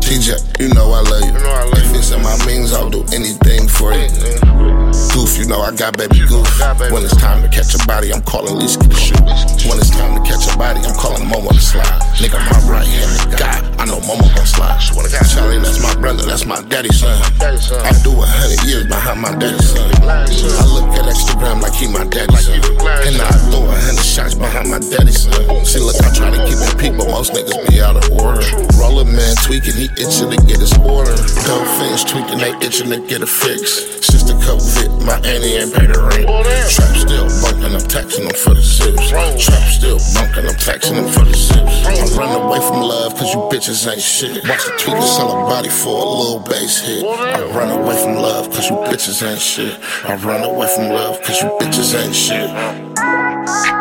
DJ, you know I love you. know If it's in my means, I'll do anything for you. Goof, you know I got baby goof. When it's time to catch a body, I'm calling get the shoot. When it's time to catch a body, I'm calling Momo to slide. Nigga, my right hand, God, I know Momo gon' slide. Charlie, that's my brother, that's my daddy's son. I do a hundred years behind my daddy's son. I look at Instagram like he my daddy's son. And I throw a hundred daddy's son. See, look, I try to keep it peak, but most niggas be out of order. Roller man tweaking, he itching to get his order. Dope fins tweaking, they itching to get a fix. Sister fit, my auntie ain't paid the rent. Trap still bunking, I'm taxing them for the zips. Trap still bunking, I'm taxing them for the zips. I run away from love, cause you bitches ain't shit. Watch the tweaker sell a body for a little bass hit. I run away from love, cause you bitches ain't shit. I run away from love, cause you bitches ain't shit.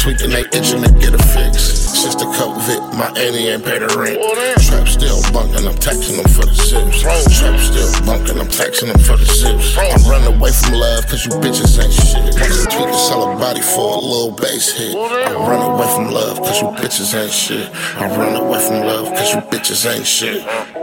Tweaking, they itching to get a fix. Sister cup vit, my auntie ain't paid the rent. Trap still bunking, I'm taxing them for the zips. Trap still bunking, I'm taxing them for the zips. I run away from love, cause you bitches ain't shit. Watch the tweaker sell a body for a little bass hit. I run away from love, cause you bitches ain't shit. I run away from love, cause you bitches ain't shit.